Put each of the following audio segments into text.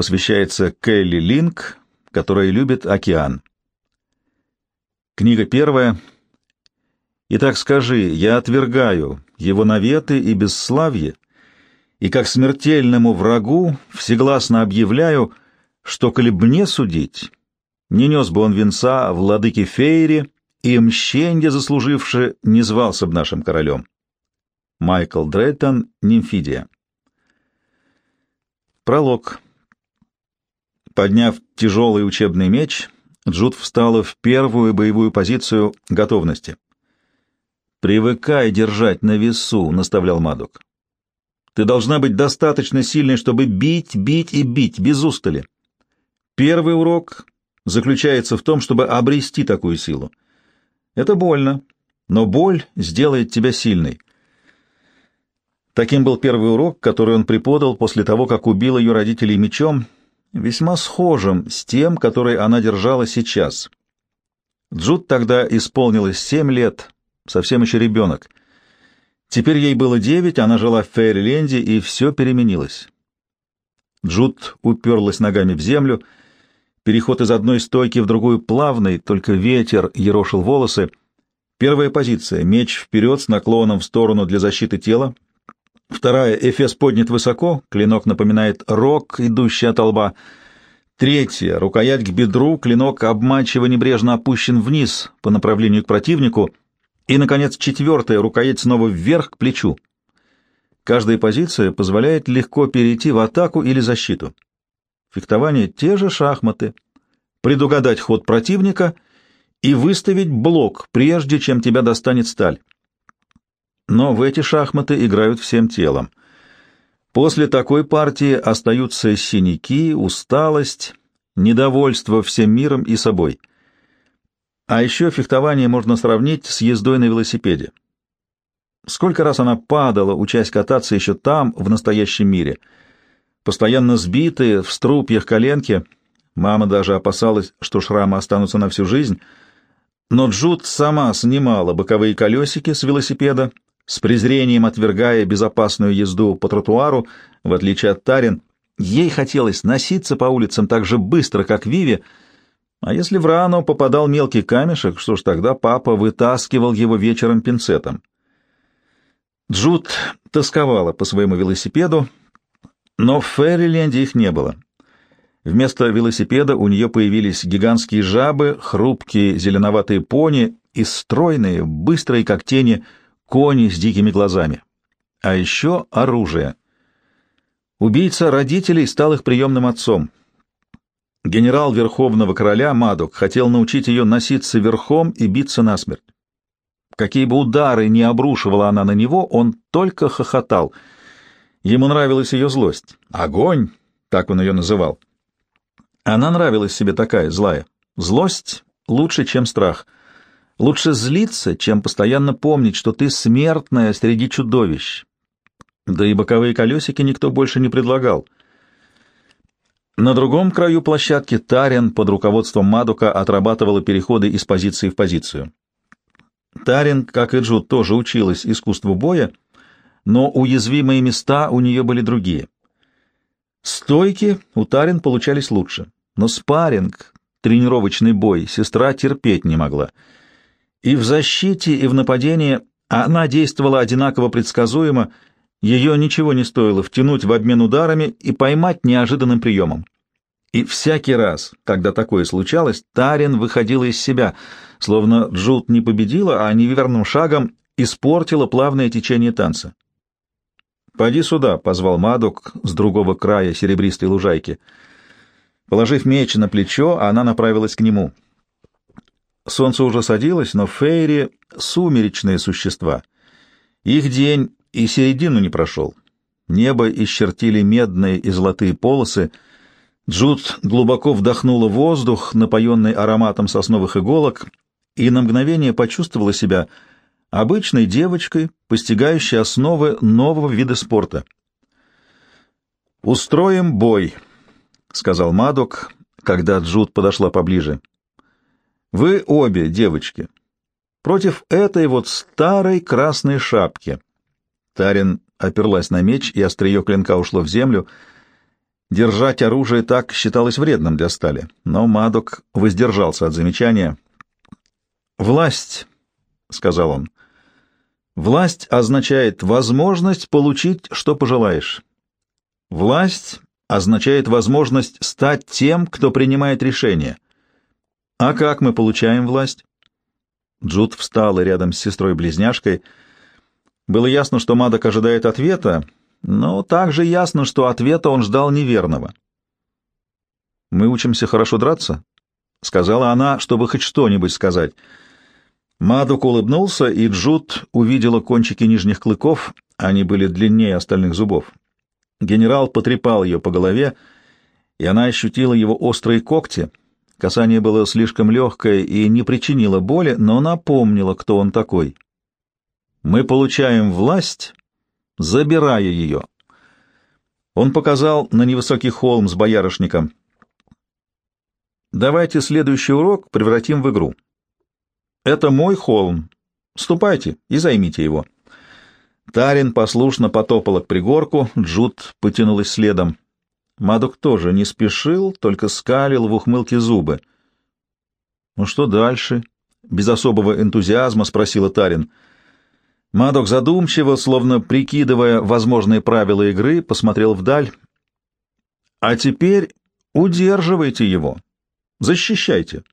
посвящается Келли Линк, которая любит океан. Книга первая. Итак, скажи, я отвергаю его наветы и бесславие, и как смертельному врагу всегласно объявляю, что, коли б мне судить, не нес бы он венца владыке Фейре, и мщенье заслуживши не звался б нашим королем. Майкл Дрейтон, Нимфидия. Пролог. Подняв тяжелый учебный меч, Джуд встала в первую боевую позицию готовности. «Привыкай держать на весу», — наставлял Мадок. «Ты должна быть достаточно сильной, чтобы бить, бить и бить, без устали. Первый урок заключается в том, чтобы обрести такую силу. Это больно, но боль сделает тебя сильной. Таким был первый урок, который он преподал после того, как убил ее родителей мечом, весьма схожим с тем, который она держала сейчас. Джуд тогда исполнилось семь лет, совсем еще ребенок. Теперь ей было девять, она жила в Фейрленде, и все переменилось. Джуд уперлась ногами в землю — Переход из одной стойки в другую плавный, только ветер ерошил волосы. Первая позиция — меч вперед с наклоном в сторону для защиты тела. Вторая — эфес поднят высоко, клинок напоминает рог, идущий от лба. Третья — рукоять к бедру, клинок обманчиво небрежно опущен вниз по направлению к противнику. И, наконец, четвертая — рукоять снова вверх к плечу. Каждая позиция позволяет легко перейти в атаку или защиту. Фехтование — те же шахматы. Предугадать ход противника и выставить блок, прежде чем тебя достанет сталь. Но в эти шахматы играют всем телом. После такой партии остаются синяки, усталость, недовольство всем миром и собой. А еще фехтование можно сравнить с ездой на велосипеде. Сколько раз она падала, учась кататься еще там, в настоящем мире — постоянно сбитые, в струпьях коленки. Мама даже опасалась, что шрамы останутся на всю жизнь. Но Джуд сама снимала боковые колесики с велосипеда, с презрением отвергая безопасную езду по тротуару, в отличие от Тарин. Ей хотелось носиться по улицам так же быстро, как Виви, а если в рану попадал мелкий камешек, что ж тогда папа вытаскивал его вечером пинцетом. Джуд тосковала по своему велосипеду, но в Ферриленде их не было. Вместо велосипеда у нее появились гигантские жабы, хрупкие зеленоватые пони и стройные, быстрые, как тени, кони с дикими глазами. А еще оружие. Убийца родителей стал их приемным отцом. Генерал Верховного Короля Мадок хотел научить ее носиться верхом и биться насмерть. Какие бы удары ни обрушивала она на него, он только хохотал — Ему нравилась ее злость. Огонь, так он ее называл. Она нравилась себе такая, злая. Злость лучше, чем страх. Лучше злиться, чем постоянно помнить, что ты смертная среди чудовищ. Да и боковые колесики никто больше не предлагал. На другом краю площадки Тарин под руководством Мадука отрабатывала переходы из позиции в позицию. Тарин, как и Джуд, тоже училась искусству боя, но уязвимые места у нее были другие. Стойки у Тарин получались лучше, но спарринг, тренировочный бой, сестра терпеть не могла. И в защите, и в нападении она действовала одинаково предсказуемо, ее ничего не стоило втянуть в обмен ударами и поймать неожиданным приемом. И всякий раз, когда такое случалось, Тарин выходила из себя, словно Джуд не победила, а неверным шагом испортила плавное течение танца. «Поди сюда», — позвал Мадок с другого края серебристой лужайки. Положив меч на плечо, она направилась к нему. Солнце уже садилось, но Фейри — сумеречные существа. Их день и середину не прошел. Небо исчертили медные и золотые полосы. Джуд глубоко вдохнула воздух, напоенный ароматом сосновых иголок, и на мгновение почувствовала себя — обычной девочкой, постигающей основы нового вида спорта. «Устроим бой», — сказал Мадок, когда Джуд подошла поближе. «Вы обе девочки. Против этой вот старой красной шапки». Тарин оперлась на меч, и острие клинка ушло в землю. Держать оружие так считалось вредным для стали, но Мадок воздержался от замечания. «Власть», — сказал он, — «власть означает возможность получить, что пожелаешь. Власть означает возможность стать тем, кто принимает решения. А как мы получаем власть?» Джуд встала рядом с сестрой-близняшкой. Было ясно, что Мадок ожидает ответа, — но также ясно, что ответа он ждал неверного. «Мы учимся хорошо драться?» — сказала она, чтобы хоть что-нибудь сказать. Мадук улыбнулся, и Джуд увидела кончики нижних клыков, они были длиннее остальных зубов. Генерал потрепал ее по голове, и она ощутила его острые когти. Касание было слишком легкое и не причинило боли, но напомнило, кто он такой. «Мы получаем власть забирая ее. Он показал на невысокий холм с боярышником. «Давайте следующий урок превратим в игру. Это мой холм. Ступайте и займите его». Тарин послушно потопала к пригорку, Джуд потянулась следом. Мадок тоже не спешил, только скалил в ухмылке зубы. «Ну что дальше?» — без особого энтузиазма спросила Тарин. — Мадок задумчиво, словно прикидывая возможные правила игры, посмотрел вдаль. «А теперь удерживайте его. Защищайте».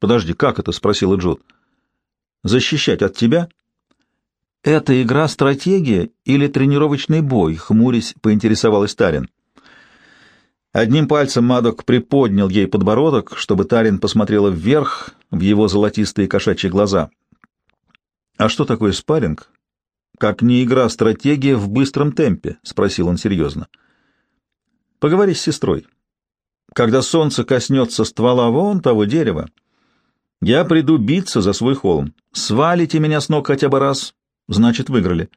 «Подожди, как это?» — спросила Джуд. «Защищать от тебя?» «Это игра-стратегия или тренировочный бой?» — хмурясь поинтересовалась Тарин. Одним пальцем Мадок приподнял ей подбородок, чтобы Тарин посмотрела вверх в его золотистые кошачьи глаза — «А что такое спарринг?» «Как не игра стратегия в быстром темпе?» — спросил он серьезно. «Поговори с сестрой. Когда солнце коснется ствола вон того дерева, я приду биться за свой холм. Свалите меня с ног хотя бы раз, значит, выиграли».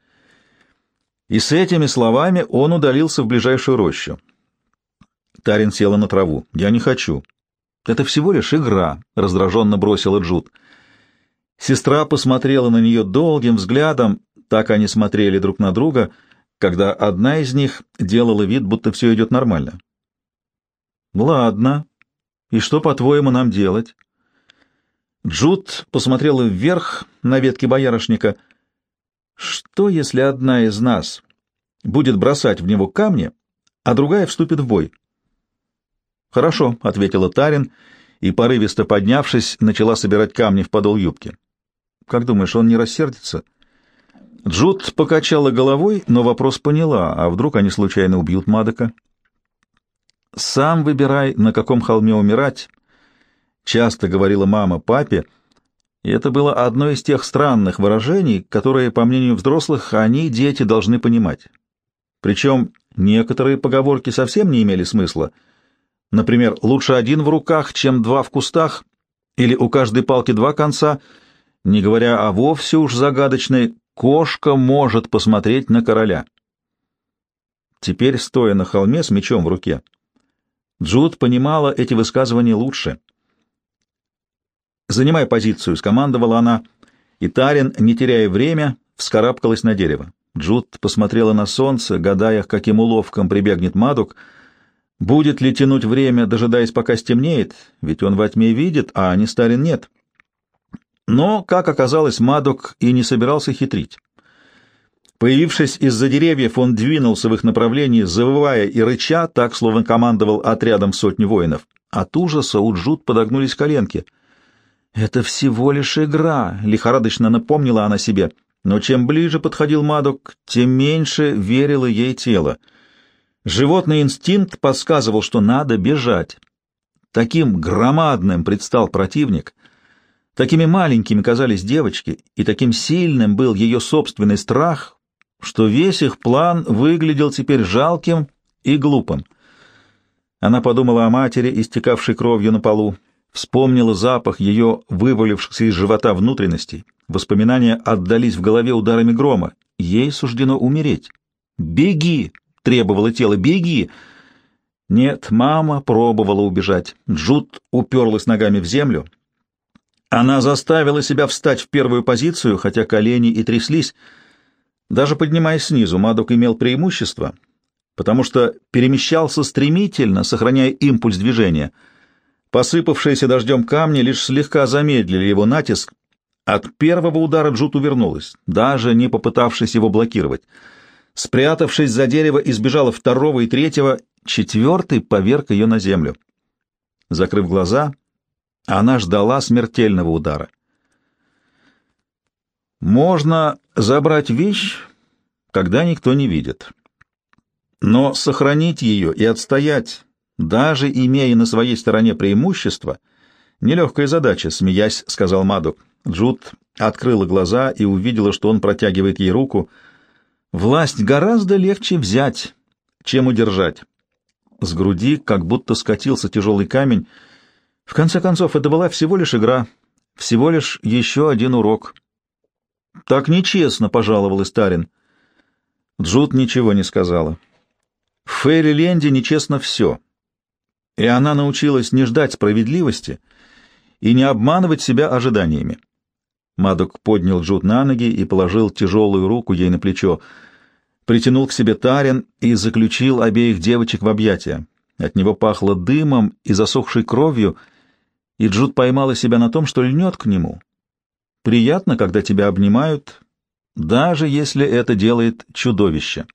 И с этими словами он удалился в ближайшую рощу. Тарин села на траву. «Я не хочу». «Это всего лишь игра», — раздраженно бросила Джуд. Сестра посмотрела на нее долгим взглядом, так они смотрели друг на друга, когда одна из них делала вид, будто все идет нормально. «Ладно. И что, по-твоему, нам делать?» Джуд посмотрела вверх на ветки боярышника. «Что, если одна из нас будет бросать в него камни, а другая вступит в бой?» «Хорошо», — ответила Тарин, и, порывисто поднявшись, начала собирать камни в подол юбки. Как думаешь, он не рассердится? Джуд покачала головой, но вопрос поняла, а вдруг они случайно убьют Мадока? «Сам выбирай, на каком холме умирать», — часто говорила мама папе, и это было одно из тех странных выражений, которые, по мнению взрослых, они, дети, должны понимать. Причем некоторые поговорки совсем не имели смысла. Например, «лучше один в руках, чем два в кустах», или «у каждой палки два конца», — не говоря о вовсе уж загадочной «кошка может посмотреть на короля». Теперь, стоя на холме с мечом в руке, Джуд понимала эти высказывания лучше. «Занимай позицию», — скомандовала она, и Тарин, не теряя время, вскарабкалась на дерево. Джуд посмотрела на солнце, гадая, каким уловкам прибегнет Мадук. Будет ли тянуть время, дожидаясь, пока стемнеет, ведь он во тьме видит, а не Старин нет. Но, как оказалось, Мадок и не собирался хитрить. Появившись из-за деревьев, он двинулся в их направлении, завывая и рыча, так, словно командовал отрядом сотни воинов. От ужаса у Джуд подогнулись коленки. «Это всего лишь игра», — лихорадочно напомнила она себе. Но чем ближе подходил Мадок, тем меньше верило ей тело. Животный инстинкт подсказывал, что надо бежать. Таким громадным предстал противник — Такими маленькими казались девочки, и таким сильным был ее собственный страх, что весь их план выглядел теперь жалким и глупым. Она подумала о матери, истекавшей кровью на полу, вспомнила запах ее вывалившихся из живота внутренностей. Воспоминания отдались в голове ударами грома. Ей суждено умереть. «Беги!» — требовало тело. «Беги!» Нет, мама пробовала убежать. Джуд уперлась ногами в землю, она заставила себя встать в первую позицию, хотя колени и тряслись. Даже поднимаясь снизу, Мадок имел преимущество, потому что перемещался стремительно, сохраняя импульс движения. Посыпавшиеся дождем камни лишь слегка замедлили его натиск. От первого удара Джут увернулась, даже не попытавшись его блокировать. Спрятавшись за дерево, избежала второго и третьего, четвертый поверг ее на землю. Закрыв глаза, она ждала смертельного удара. Можно забрать вещь, когда никто не видит. Но сохранить ее и отстоять, даже имея на своей стороне преимущество, нелегкая задача, смеясь, сказал Мадок. Джуд открыла глаза и увидела, что он протягивает ей руку. Власть гораздо легче взять, чем удержать. С груди как будто скатился тяжелый камень. В конце концов, это была всего лишь игра, всего лишь еще один урок. «Так нечестно», — пожаловалась Тарин. Джуд ничего не сказала. В Фейри-Ленде нечестно все. И она научилась не ждать справедливости и не обманывать себя ожиданиями. Мадок поднял Джуд на ноги и положил тяжелую руку ей на плечо — притянул к себе Тарин и заключил обеих девочек в объятия. От него пахло дымом и засохшей кровью, и Джуд поймала себя на том, что льнет к нему. Приятно, когда тебя обнимают, даже если это делает чудовище.